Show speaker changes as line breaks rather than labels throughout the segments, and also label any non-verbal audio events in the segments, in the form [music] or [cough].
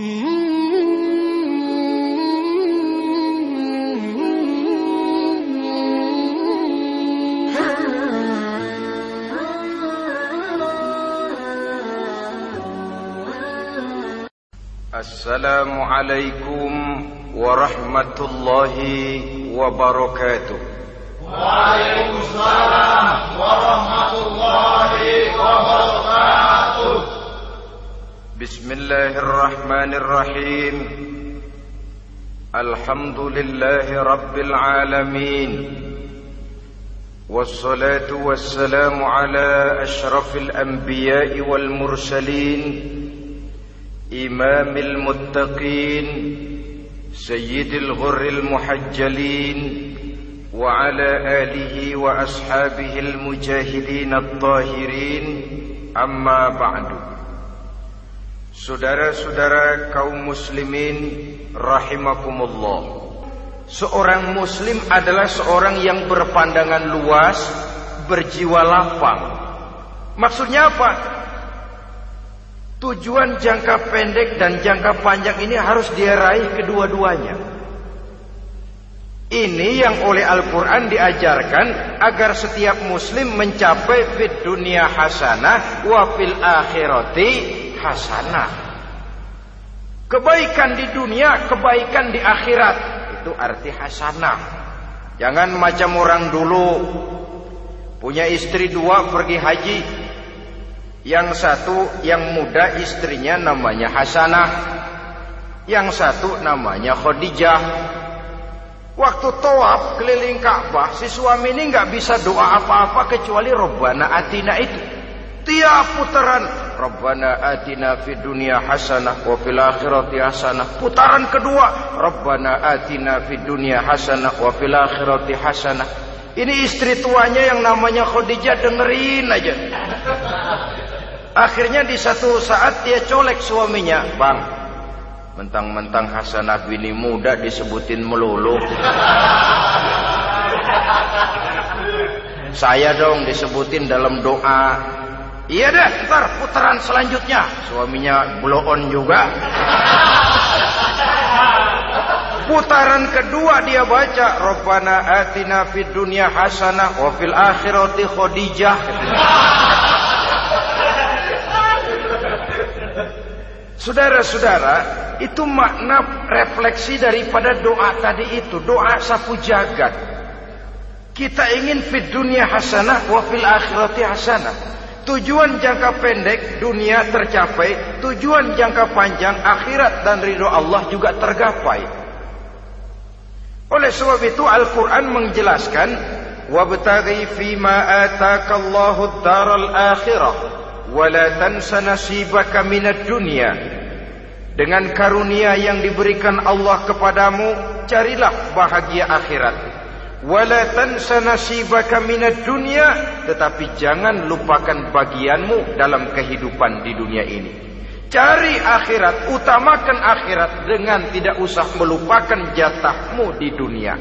السلام عليكم ورحمة الله وبركاته.
وعليكم السلام ورحمة الله وبركاته.
بسم الله الرحمن الرحيم. الحمد لله رب العالمين. والصلاة والسلام على أشرف الأنبياء والمرسلين. إمام المتقين. سيد الغر المحجلين. وعلى آله وأصحابه المجاهدين الطاهرين. أما بعد. Saudara-saudara kaum muslimin rahimakumullah. Seorang muslim adalah seorang yang berpandangan luas, berjiwa lapang. Maksudnya apa? Tujuan jangka pendek dan jangka panjang ini harus dia raih kedua-duanya. Ini yang oleh Al-Quran diajarkan agar setiap muslim mencapai fit dunia hasanah wa fil akhirati hasanah. Kebaikan di dunia, kebaikan di akhirat. Itu arti hasanah. Jangan macam orang dulu punya istri dua pergi haji. Yang satu yang muda istrinya namanya Hasanah. Yang satu namanya Khadijah. Waktu tawaf keliling Ka'bah, si suami ini nggak bisa doa apa-apa kecuali Robbana Atina itu. Tiap putaran Rabbana atina fid dunya hasanah wa fil akhirati hasanah. Putaran kedua, Rabbana atina fid dunya hasanah wa fil akhirati hasanah. Ini istri tuanya yang namanya Khadijah dengerin aja. Akhirnya di satu saat dia colek suaminya, "Bang, mentang-mentang Hasanah bini muda disebutin melulu." Saya dong disebutin dalam doa Iya deh, ntar putaran selanjutnya. Suaminya blow on juga. Putaran kedua dia baca, Rabbana atina fid dunya hasanah wa fil akhirati khadijah. Saudara-saudara, itu makna refleksi daripada doa tadi itu, doa sapu jagat. Kita ingin fid dunya hasanah wa fil akhirati hasanah. Tujuan jangka pendek dunia tercapai, tujuan jangka panjang akhirat dan ridho Allah juga tergapai. Oleh sebab itu Al-Qur'an menjelaskan wabtaghi fima ataka Allahu ad-daral akhirah wa la tansa nasibaka minad dunya. Dengan karunia yang diberikan Allah kepadamu, carilah bahagia akhirat. Wala tansa nasibaka minad dunya tetapi jangan lupakan bagianmu dalam kehidupan di dunia ini. Cari akhirat, utamakan akhirat dengan tidak usah melupakan jatahmu di dunia.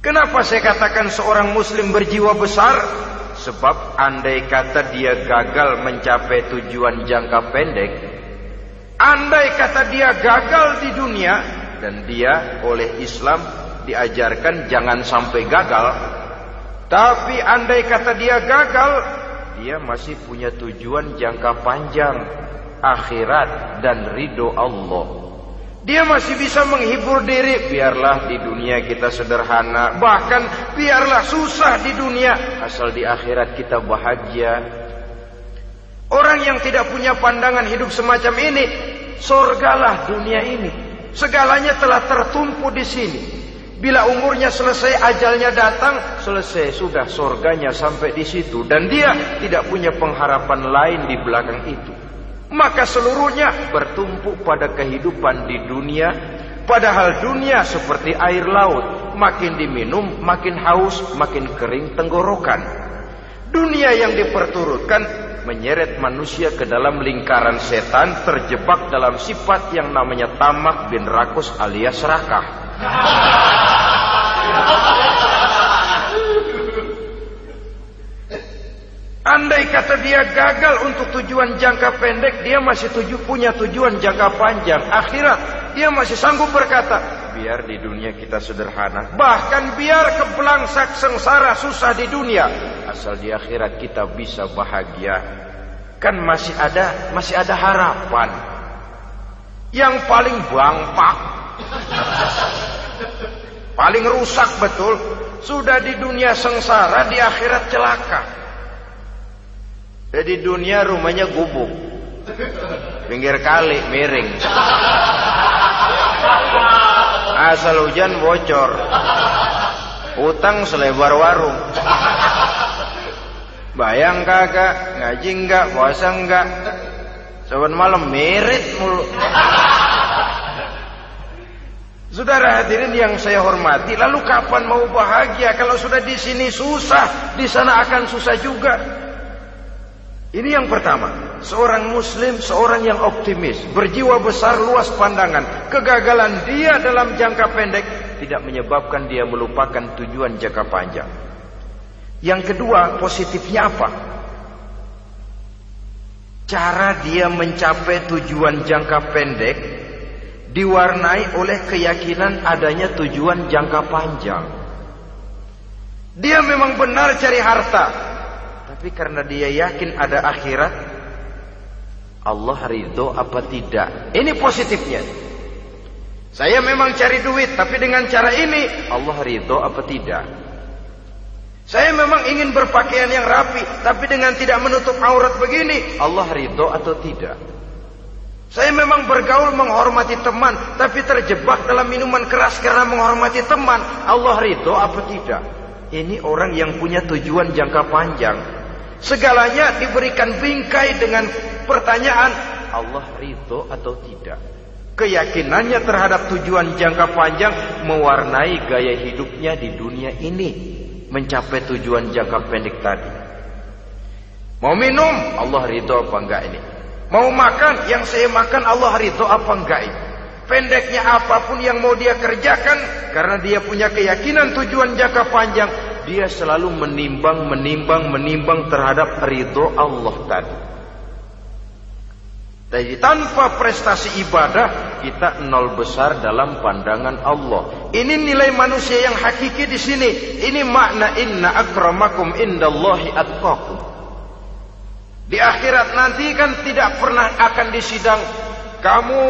Kenapa saya katakan seorang muslim berjiwa besar? Sebab andai kata dia gagal mencapai tujuan jangka pendek, andai kata dia gagal di dunia dan dia oleh Islam diajarkan jangan sampai gagal. Tapi andai kata dia gagal, dia masih punya tujuan jangka panjang, akhirat dan ridho Allah. Dia masih bisa menghibur diri, biarlah di dunia kita sederhana, bahkan biarlah susah di dunia, asal di akhirat kita bahagia. Orang yang tidak punya pandangan hidup semacam ini, sorgalah dunia ini. Segalanya telah tertumpu di sini. Bila umurnya selesai, ajalnya datang, selesai sudah surganya sampai di situ dan dia tidak punya pengharapan lain di belakang itu. Maka seluruhnya bertumpu pada kehidupan di dunia, padahal dunia seperti air laut, makin diminum makin haus, makin kering tenggorokan. Dunia yang diperturutkan menyeret manusia ke dalam lingkaran setan terjebak dalam sifat yang namanya tamak bin rakus alias serakah. Andai kata dia gagal untuk tujuan jangka pendek, dia masih tuju, punya tujuan jangka panjang, akhirat. Dia masih sanggup berkata, biar di dunia kita sederhana. Bahkan biar kebelangsak sengsara susah di dunia. Asal di akhirat kita bisa bahagia. Kan masih ada, masih ada harapan. Yang paling bangpak. Paling rusak betul. Sudah di dunia sengsara, di akhirat celaka. Jadi dunia rumahnya gubuk. Pinggir kali miring. Asal hujan bocor. Utang selebar warung. Bayang kagak, ngaji enggak, puasa enggak. Saban malam merit mulu. Saudara hadirin yang saya hormati, lalu kapan mau bahagia kalau sudah di sini susah, di sana akan susah juga. Ini yang pertama, seorang muslim, seorang yang optimis, berjiwa besar, luas pandangan. Kegagalan dia dalam jangka pendek tidak menyebabkan dia melupakan tujuan jangka panjang. Yang kedua, positifnya apa? Cara dia mencapai tujuan jangka pendek diwarnai oleh keyakinan adanya tujuan jangka panjang. Dia memang benar cari harta, tapi karena dia yakin ada akhirat, Allah ridho apa tidak? Ini positifnya. Saya memang cari duit, tapi dengan cara ini Allah ridho apa tidak? Saya memang ingin berpakaian yang rapi, tapi dengan tidak menutup aurat begini, Allah ridho atau tidak? Saya memang bergaul menghormati teman, tapi terjebak dalam minuman keras karena menghormati teman, Allah ridho apa tidak? Ini orang yang punya tujuan jangka panjang, Segalanya diberikan bingkai dengan pertanyaan Allah ridho atau tidak. Keyakinannya terhadap tujuan jangka panjang mewarnai gaya hidupnya di dunia ini. Mencapai tujuan jangka pendek tadi. Mau minum, Allah ridho apa enggak ini? Mau makan, yang saya makan Allah ridho apa enggak ini? Pendeknya apa pun yang mau dia kerjakan, karena dia punya keyakinan tujuan jangka panjang, dia selalu menimbang, menimbang, menimbang terhadap ridho Allah tadi. Jadi tanpa prestasi ibadah kita nol besar dalam pandangan Allah. Ini nilai manusia yang hakiki di sini. Ini makna inna akramakum indallahi atqakum. Di akhirat nanti kan tidak pernah akan disidang kamu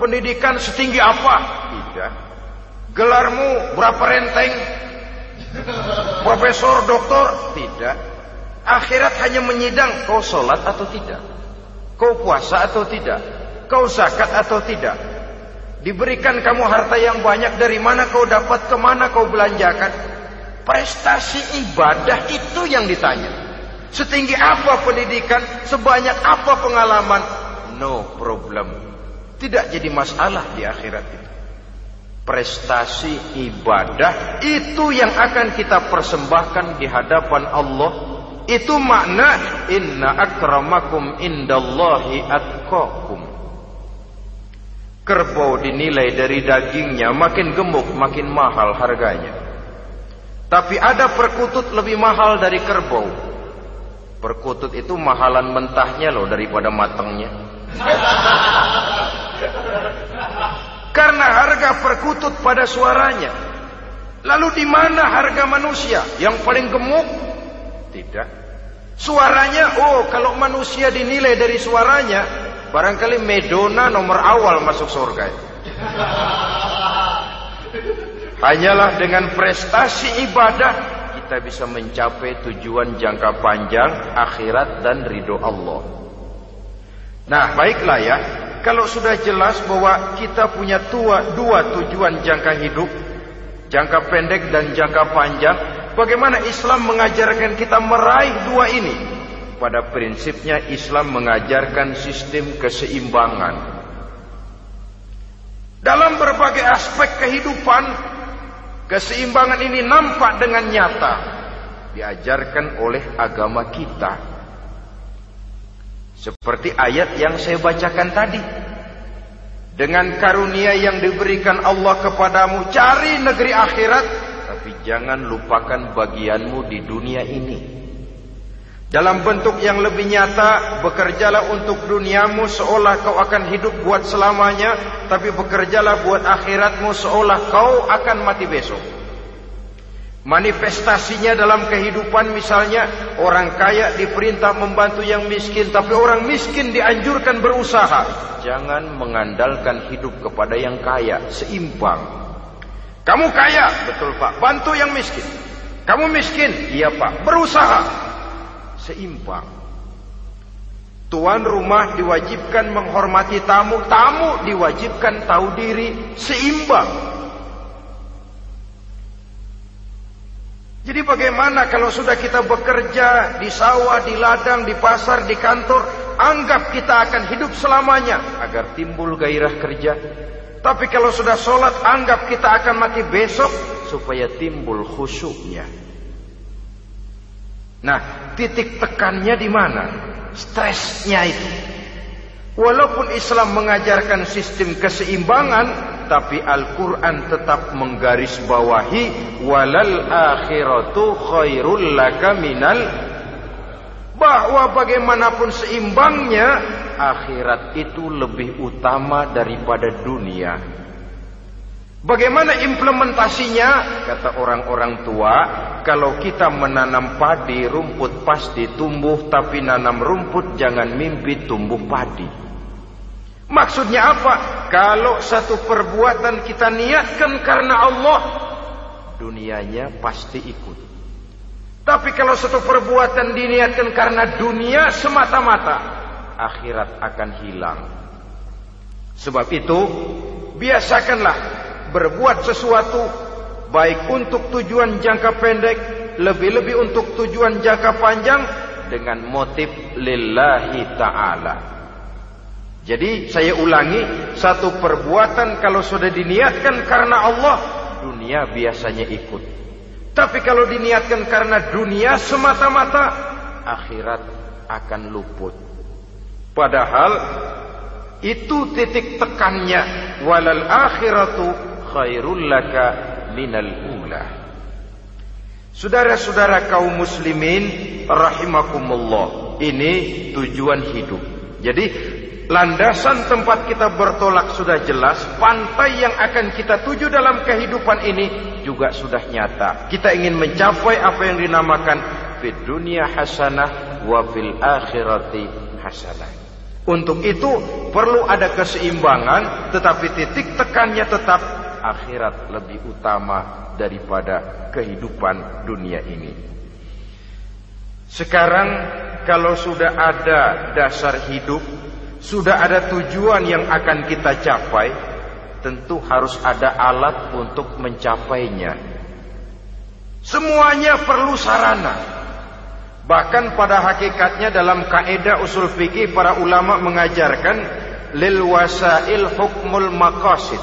pendidikan setinggi apa? Tidak. Gelarmu berapa renteng? Profesor, doktor? Tidak. Akhirat hanya menyidang kau sholat atau tidak. Kau puasa atau tidak. Kau zakat atau tidak. Diberikan kamu harta yang banyak dari mana kau dapat ke mana kau belanjakan. Prestasi ibadah itu yang ditanya. Setinggi apa pendidikan, sebanyak apa pengalaman. No problem. Tidak jadi masalah di akhirat itu prestasi ibadah itu yang akan kita persembahkan di hadapan Allah itu makna inna akramakum indallahi atqakum kerbau dinilai dari dagingnya makin gemuk makin mahal harganya tapi ada perkutut lebih mahal dari kerbau perkutut itu mahalan mentahnya loh daripada matangnya karena harga perkutut pada suaranya. Lalu di mana harga manusia yang paling gemuk? Tidak. Suaranya, oh kalau manusia dinilai dari suaranya, barangkali Medona nomor awal masuk surga. Hanyalah dengan prestasi ibadah kita bisa mencapai tujuan jangka panjang akhirat dan ridho Allah. Nah, baiklah ya. Kalau sudah jelas bahwa kita punya tua, dua tujuan jangka hidup, jangka pendek dan jangka panjang, bagaimana Islam mengajarkan kita meraih dua ini? Pada prinsipnya Islam mengajarkan sistem keseimbangan. Dalam berbagai aspek kehidupan, keseimbangan ini nampak dengan nyata diajarkan oleh agama kita. Seperti ayat yang saya bacakan tadi. Dengan karunia yang diberikan Allah kepadamu, cari negeri akhirat, tapi jangan lupakan bagianmu di dunia ini. Dalam bentuk yang lebih nyata, bekerjalah untuk duniamu seolah kau akan hidup buat selamanya, tapi bekerjalah buat akhiratmu seolah kau akan mati besok. Manifestasinya dalam kehidupan misalnya orang kaya diperintah membantu yang miskin, tapi orang miskin dianjurkan berusaha. Jangan mengandalkan hidup kepada yang kaya, seimbang. Kamu kaya, betul Pak, bantu yang miskin. Kamu miskin, iya Pak, berusaha seimbang. Tuan rumah diwajibkan menghormati tamu, tamu diwajibkan tahu diri, seimbang. Jadi bagaimana kalau sudah kita bekerja di sawah, di ladang, di pasar, di kantor, anggap kita akan hidup selamanya agar timbul gairah kerja. Tapi kalau sudah sholat, anggap kita akan mati besok supaya timbul khusyuknya. Nah, titik tekannya di mana? Stresnya itu. Walaupun Islam mengajarkan sistem keseimbangan, tapi Al-Quran tetap menggarisbawahi walal akhiratu khairul laka minal bahwa bagaimanapun seimbangnya akhirat itu lebih utama daripada dunia. Bagaimana implementasinya? Kata orang-orang tua, kalau kita menanam padi, rumput pasti tumbuh, tapi nanam rumput jangan mimpi tumbuh padi. Maksudnya apa? Kalau satu perbuatan kita niatkan karena Allah, dunianya pasti ikut. Tapi kalau satu perbuatan diniatkan karena dunia semata-mata, akhirat akan hilang. Sebab itu, biasakanlah berbuat sesuatu baik untuk tujuan jangka pendek lebih-lebih untuk tujuan jangka panjang dengan motif lillahi ta'ala. Jadi saya ulangi satu perbuatan kalau sudah diniatkan karena Allah dunia biasanya ikut. Tapi kalau diniatkan karena dunia semata-mata akhirat akan luput. Padahal itu titik tekannya. Walal akhiratu khairul laka minal ula. Saudara-saudara kaum muslimin rahimakumullah. Ini tujuan hidup. Jadi landasan tempat kita bertolak sudah jelas, pantai yang akan kita tuju dalam kehidupan ini juga sudah nyata. Kita ingin mencapai apa yang dinamakan fid dunia hasanah wa fil akhirati hasanah. Untuk itu perlu ada keseimbangan tetapi titik tekannya tetap akhirat lebih utama daripada kehidupan dunia ini. Sekarang kalau sudah ada dasar hidup, sudah ada tujuan yang akan kita capai, tentu harus ada alat untuk mencapainya. Semuanya perlu sarana. Bahkan pada hakikatnya dalam kaidah usul fikih para ulama mengajarkan lil wasail hukmul maqasid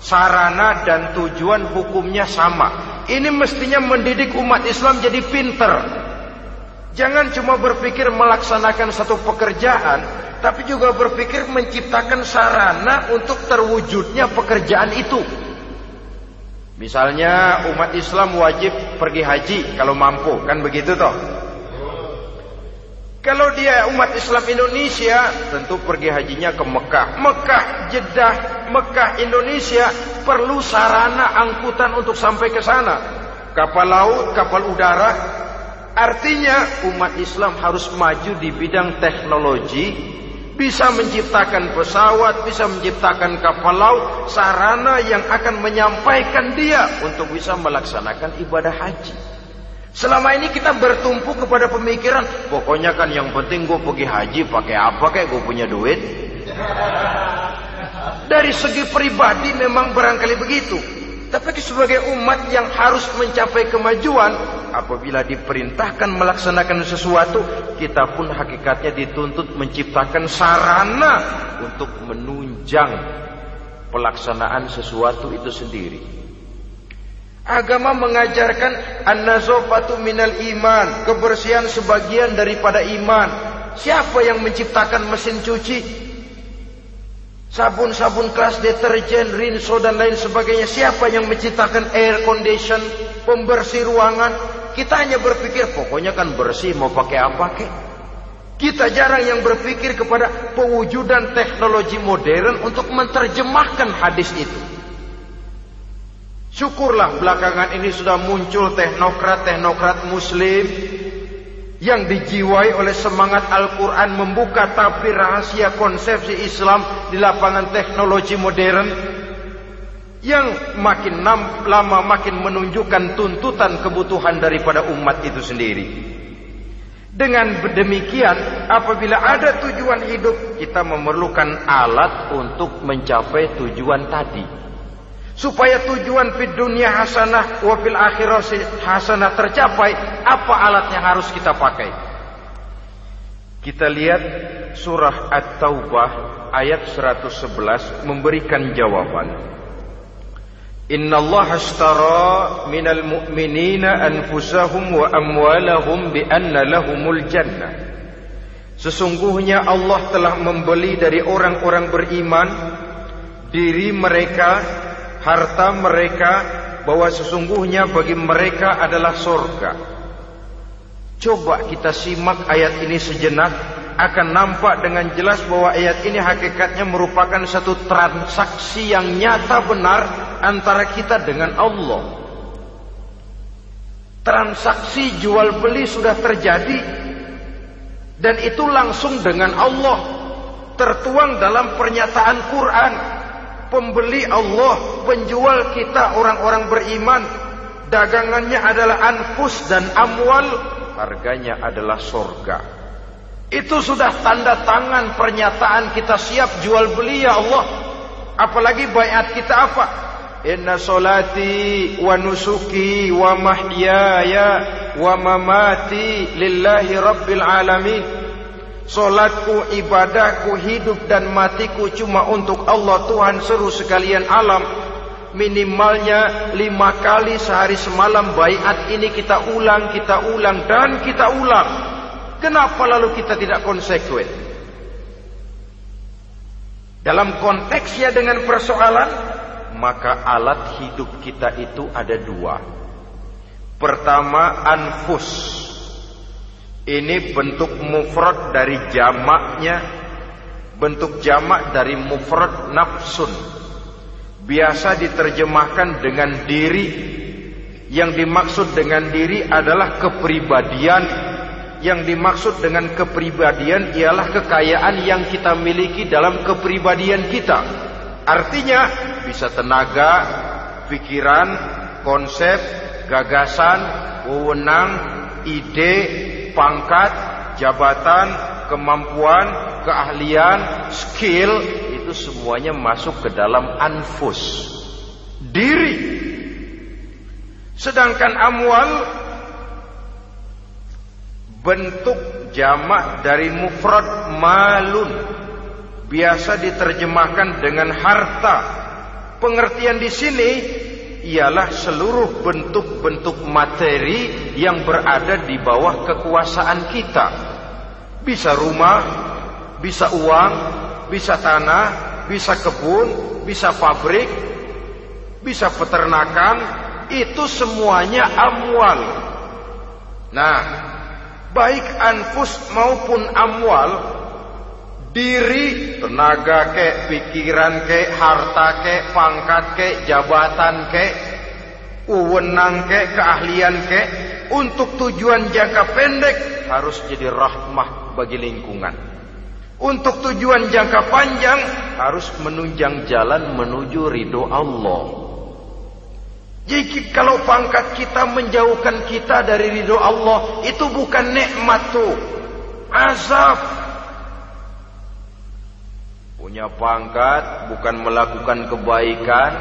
sarana dan tujuan hukumnya sama. Ini mestinya mendidik umat Islam jadi pinter. Jangan cuma berpikir melaksanakan satu pekerjaan, tapi juga berpikir menciptakan sarana untuk terwujudnya pekerjaan itu. Misalnya umat Islam wajib pergi haji kalau mampu, kan begitu toh? Kalau dia umat Islam Indonesia, tentu pergi hajinya ke Mekah. Mekah, Jeddah, Mekah, Indonesia perlu sarana angkutan untuk sampai ke sana. Kapal laut, kapal udara. Artinya umat Islam harus maju di bidang teknologi, bisa menciptakan pesawat, bisa menciptakan kapal laut, sarana yang akan menyampaikan dia untuk bisa melaksanakan ibadah haji. Selama ini kita bertumpu kepada pemikiran, pokoknya kan yang penting gue pergi haji pakai apa kayak gue punya duit. Dari segi pribadi memang barangkali begitu. Tapi sebagai umat yang harus mencapai kemajuan, apabila diperintahkan melaksanakan sesuatu, kita pun hakikatnya dituntut menciptakan sarana untuk menunjang pelaksanaan sesuatu itu sendiri. Agama mengajarkan an-nazafatu minal iman, kebersihan sebagian daripada iman. Siapa yang menciptakan mesin cuci? Sabun-sabun kelas deterjen, rinso dan lain sebagainya. Siapa yang menciptakan air condition, pembersih ruangan? Kita hanya berpikir pokoknya kan bersih mau pakai apa kek. Kita jarang yang berpikir kepada pewujudan teknologi modern untuk menerjemahkan hadis itu. Syukurlah belakangan ini sudah muncul teknokrat-teknokrat muslim yang dijiwai oleh semangat Al-Quran membuka tabir rahasia konsepsi Islam di lapangan teknologi modern yang makin lama makin menunjukkan tuntutan kebutuhan daripada umat itu sendiri. Dengan demikian, apabila ada tujuan hidup, kita memerlukan alat untuk mencapai tujuan tadi. Supaya tujuan di dunia hasanah wa fil akhirati hasanah tercapai, apa alat yang harus kita pakai? Kita lihat surah At-Taubah ayat 111 memberikan jawaban. Inna Allah ashtara minal mu'minina anfusahum wa amwalahum bi anna lahumul jannah. Sesungguhnya Allah telah membeli dari orang-orang beriman diri mereka, harta mereka bahwa sesungguhnya bagi mereka adalah surga. Coba kita simak ayat ini sejenak akan nampak dengan jelas bahwa ayat ini hakikatnya merupakan satu transaksi yang nyata benar antara kita dengan Allah. Transaksi jual beli sudah terjadi dan itu langsung dengan Allah tertuang dalam pernyataan Quran. Pembeli Allah, penjual kita orang-orang beriman. Dagangannya adalah anfus dan amwal, harganya adalah sorga. Itu sudah tanda tangan pernyataan kita siap jual beli ya Allah. Apalagi bayat kita apa? Inna solati wa nusuki wa mahyaya wa mamati lillahi rabbil alamin. Solatku, ibadahku, hidup dan matiku cuma untuk Allah Tuhan seru sekalian alam. Minimalnya lima kali sehari semalam bayat ini kita ulang, kita ulang dan kita ulang. Kenapa lalu kita tidak konsekuen? Dalam konteksnya dengan persoalan, maka alat hidup kita itu ada dua. Pertama, anfus. Ini bentuk mufrad dari jamaknya, bentuk jamak dari mufrad nafsun. Biasa diterjemahkan dengan diri. Yang dimaksud dengan diri adalah kepribadian yang dimaksud dengan kepribadian ialah kekayaan yang kita miliki dalam kepribadian kita. Artinya bisa tenaga, pikiran, konsep, gagasan, wewenang, ide, pangkat, jabatan, kemampuan, keahlian, skill itu semuanya masuk ke dalam anfus. Diri. Sedangkan amwal bentuk jamak dari mufrad malun biasa diterjemahkan dengan harta. Pengertian di sini ialah seluruh bentuk-bentuk materi yang berada di bawah kekuasaan kita. Bisa rumah, bisa uang, bisa tanah, bisa kebun, bisa pabrik, bisa peternakan, itu semuanya amwal. Nah, baik anfus maupun amwal diri tenaga ke pikiran ke harta ke pangkat ke jabatan ke wewenang ke keahlian ke untuk tujuan jangka pendek harus jadi rahmah bagi lingkungan untuk tujuan jangka panjang harus menunjang jalan menuju ridho Allah jadi kalau pangkat kita menjauhkan kita dari ridho Allah, itu bukan nikmat tuh. Azab. Punya pangkat bukan melakukan kebaikan,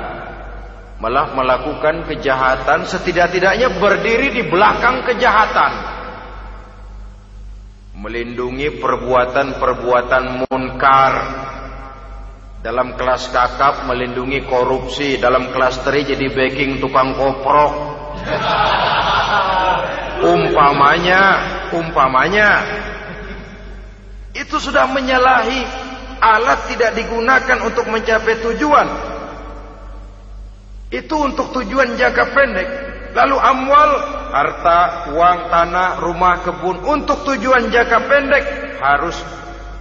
malah melakukan kejahatan, setidak-tidaknya berdiri di belakang kejahatan. Melindungi perbuatan-perbuatan munkar, dalam kelas kakap melindungi korupsi, dalam kelas teri jadi backing tukang koprok. Umpamanya, umpamanya itu sudah menyalahi alat tidak digunakan untuk mencapai tujuan. Itu untuk tujuan jangka pendek. Lalu amwal harta, uang, tanah, rumah, kebun untuk tujuan jangka pendek harus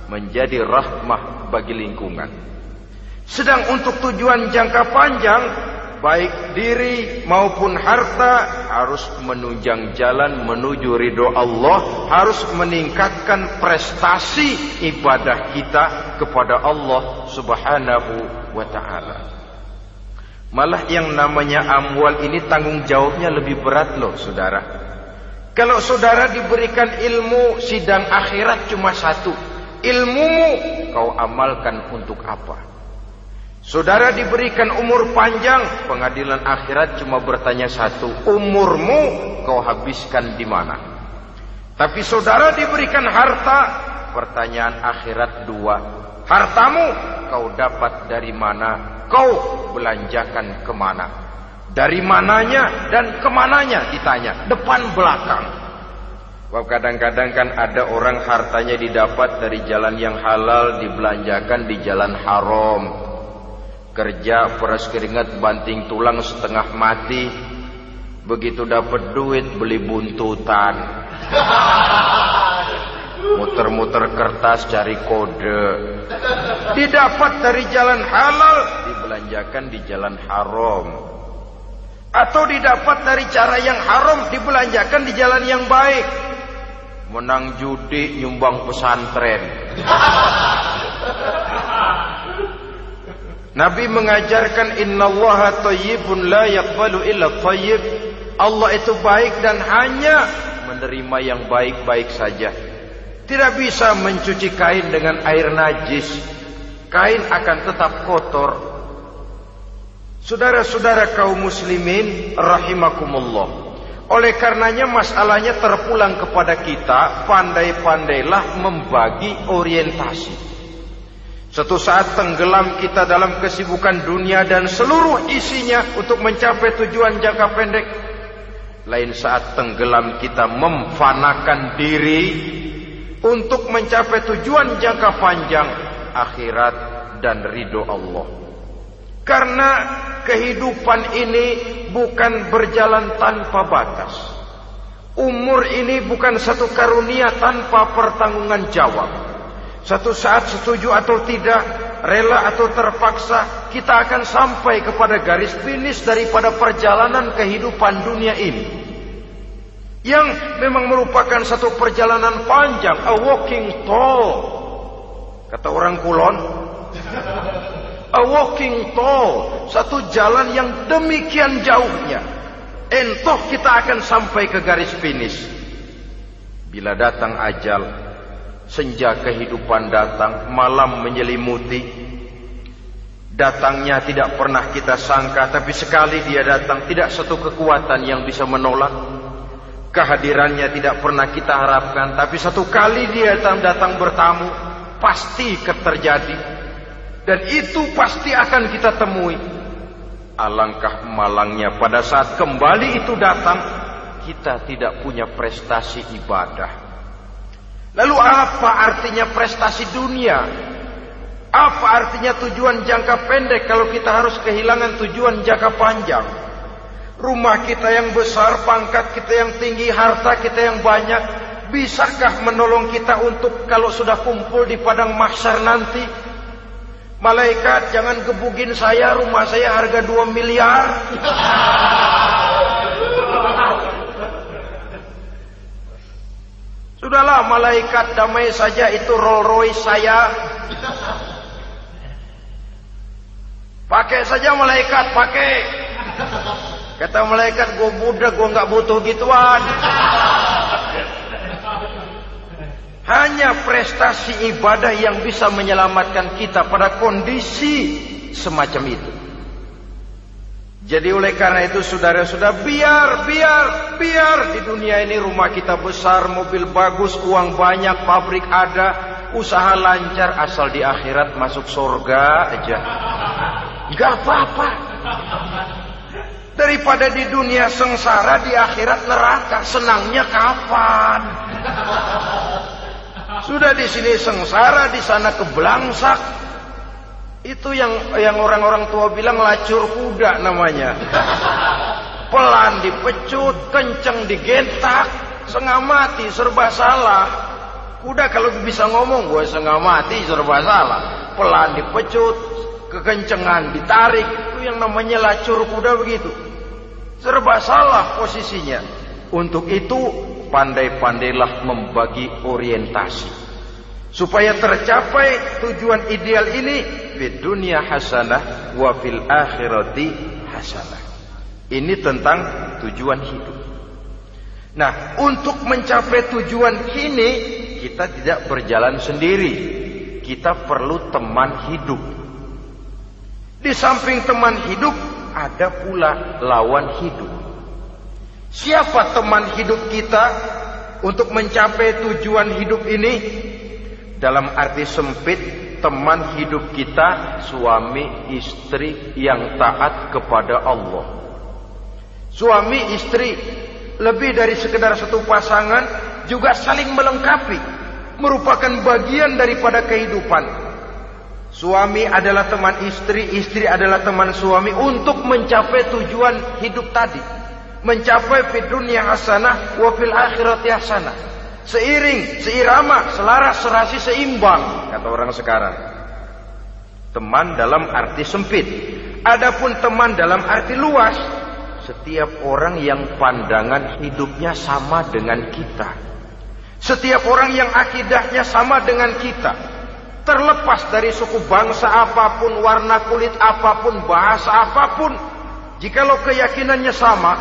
menjadi rahmah bagi lingkungan. Sedang untuk tujuan jangka panjang baik diri maupun harta harus menunjang jalan menuju ridho Allah, harus meningkatkan prestasi ibadah kita kepada Allah Subhanahu wa taala. Malah yang namanya amwal ini tanggung jawabnya lebih berat loh, Saudara. Kalau saudara diberikan ilmu sidang akhirat cuma satu, ilmumu kau amalkan untuk apa? Saudara diberikan umur panjang, pengadilan akhirat cuma bertanya satu, umurmu kau habiskan di mana? Tapi saudara diberikan harta, pertanyaan akhirat dua, hartamu kau dapat dari mana? Kau belanjakan ke mana? Dari mananya dan ke mananya ditanya, depan belakang. Kadang-kadang kan ada orang hartanya didapat dari jalan yang halal dibelanjakan di jalan haram kerja peras keringat banting tulang setengah mati. Begitu dapat duit beli buntutan. Muter-muter kertas cari kode. Didapat dari jalan halal dibelanjakan di jalan haram. Atau didapat dari cara yang haram dibelanjakan di jalan yang baik. Menang judi nyumbang pesantren Nabi mengajarkan innallaha thayyibun la yaqbalu illa thayyib. Allah itu baik dan hanya menerima yang baik-baik saja. Tidak bisa mencuci kain dengan air najis. Kain akan tetap kotor. Saudara-saudara kaum muslimin rahimakumullah. Oleh karenanya masalahnya terpulang kepada kita, pandai-pandailah membagi orientasi. Suatu saat tenggelam kita dalam kesibukan dunia dan seluruh isinya untuk mencapai tujuan jangka pendek. Lain saat tenggelam kita memfanakan diri untuk mencapai tujuan jangka panjang akhirat dan ridho Allah. Karena kehidupan ini bukan berjalan tanpa batas. Umur ini bukan satu karunia tanpa pertanggungan jawab. Satu saat setuju atau tidak, rela atau terpaksa, kita akan sampai kepada garis finish daripada perjalanan kehidupan dunia ini. Yang memang merupakan satu perjalanan panjang, a walking tall. Kata orang kulon, a walking tall, satu jalan yang demikian jauhnya. Entoh kita akan sampai ke garis finish. Bila datang ajal, Senja kehidupan datang, malam menyelimuti. Datangnya tidak pernah kita sangka, tapi sekali dia datang, tidak satu kekuatan yang bisa menolak. Kehadirannya tidak pernah kita harapkan, tapi satu kali dia datang, bertamu, pasti terjadi. Dan itu pasti akan kita temui. Alangkah malangnya pada saat kembali itu datang, kita tidak punya prestasi ibadah Lalu apa artinya prestasi dunia? Apa artinya tujuan jangka pendek kalau kita harus kehilangan tujuan jangka panjang? Rumah kita yang besar, pangkat kita yang tinggi, harta kita yang banyak, bisakah menolong kita untuk kalau sudah kumpul di padang mahsyar nanti? Malaikat jangan gebugin saya, rumah saya harga 2 miliar. [laughs] Sudahlah malaikat damai saja itu Rolls Royce saya. Pakai saja malaikat, pakai. Kata malaikat, gue budak, gue nggak butuh gituan. Hanya prestasi ibadah yang bisa menyelamatkan kita pada kondisi semacam itu. Jadi oleh karena itu saudara-saudara biar, biar, biar di dunia ini rumah kita besar, mobil bagus, uang banyak, pabrik ada, usaha lancar asal di akhirat masuk surga aja. Gak apa-apa. Daripada di dunia sengsara di akhirat neraka, senangnya kapan? Sudah di sini sengsara, di sana kebelangsak, itu yang yang orang-orang tua bilang lacur kuda namanya. pelan dipecut, kenceng digentak, setengah mati serba salah. Kuda kalau bisa ngomong gue setengah mati serba salah. Pelan dipecut, kekencengan ditarik, itu yang namanya lacur kuda begitu. Serba salah posisinya. Untuk itu pandai-pandailah membagi orientasi supaya tercapai tujuan ideal ini di dunia hasanah wa fil akhirati hasanah. Ini tentang tujuan hidup. Nah, untuk mencapai tujuan ini kita tidak berjalan sendiri. Kita perlu teman hidup. Di samping teman hidup ada pula lawan hidup. Siapa teman hidup kita untuk mencapai tujuan hidup ini? Dalam arti sempit, teman hidup kita suami istri yang taat kepada Allah. Suami istri lebih dari sekedar satu pasangan juga saling melengkapi, merupakan bagian daripada kehidupan. Suami adalah teman istri, istri adalah teman suami untuk mencapai tujuan hidup tadi. Mencapai fi dunia hasanah wa fil akhirati hasanah seiring, seirama, selaras, serasi, seimbang, kata orang sekarang. Teman dalam arti sempit. Adapun teman dalam arti luas, setiap orang yang pandangan hidupnya sama dengan kita. Setiap orang yang akidahnya sama dengan kita. Terlepas dari suku bangsa apa pun, warna kulit apa pun, bahasa apa pun. Jikalau keyakinannya sama,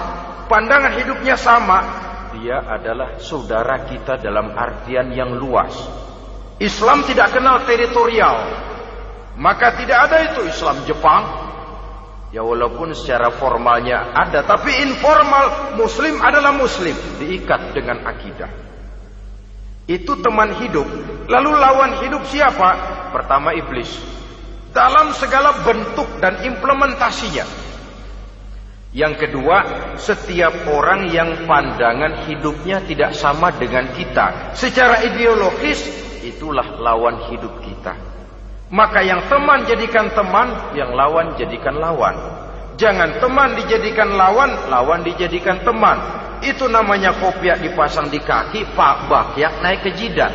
pandangan hidupnya sama, dia adalah saudara kita dalam artian yang luas. Islam tidak kenal teritorial. Maka tidak ada itu Islam Jepang. Ya walaupun secara formalnya ada, tapi informal muslim adalah muslim, diikat dengan akidah. Itu teman hidup. Lalu lawan hidup siapa? Pertama iblis. Dalam segala bentuk dan implementasinya. Yang kedua, setiap orang yang pandangan hidupnya tidak sama dengan kita. Secara ideologis, itulah lawan hidup kita. Maka yang teman jadikan teman, yang lawan jadikan lawan. Jangan teman dijadikan lawan, lawan dijadikan teman. Itu namanya kopiak dipasang di kaki, pak bakyak naik ke jidat.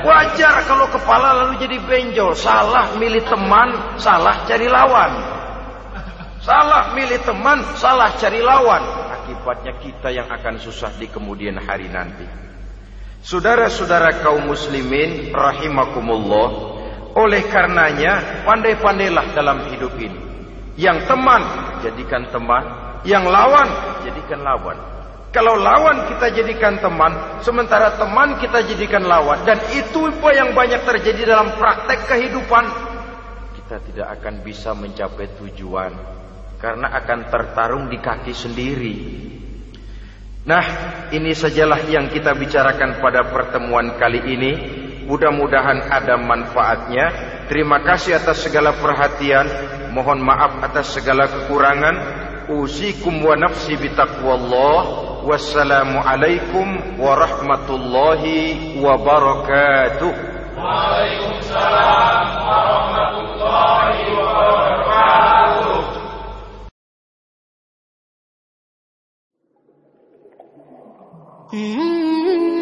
Wajar kalau kepala lalu jadi benjol. Salah milih teman, salah cari lawan. Salah milih teman, salah cari lawan. Akibatnya kita yang akan susah di kemudian hari nanti. Saudara-saudara kaum muslimin rahimakumullah, oleh karenanya pandai-pandailah dalam hidup ini. Yang teman jadikan teman, yang lawan jadikan lawan. Kalau lawan kita jadikan teman, sementara teman kita jadikan lawan dan itu yang banyak terjadi dalam praktek kehidupan, kita tidak akan bisa mencapai tujuan karena akan tertarung di kaki sendiri. Nah, ini sajalah yang kita bicarakan pada pertemuan kali ini. Mudah-mudahan ada manfaatnya. Terima kasih atas segala perhatian. Mohon maaf atas segala kekurangan. Usikum wa nafsi bitaqwallah. Wassalamualaikum warahmatullahi wabarakatuh. Waalaikumsalam warahmatullahi wabarakatuh. Mm-hmm.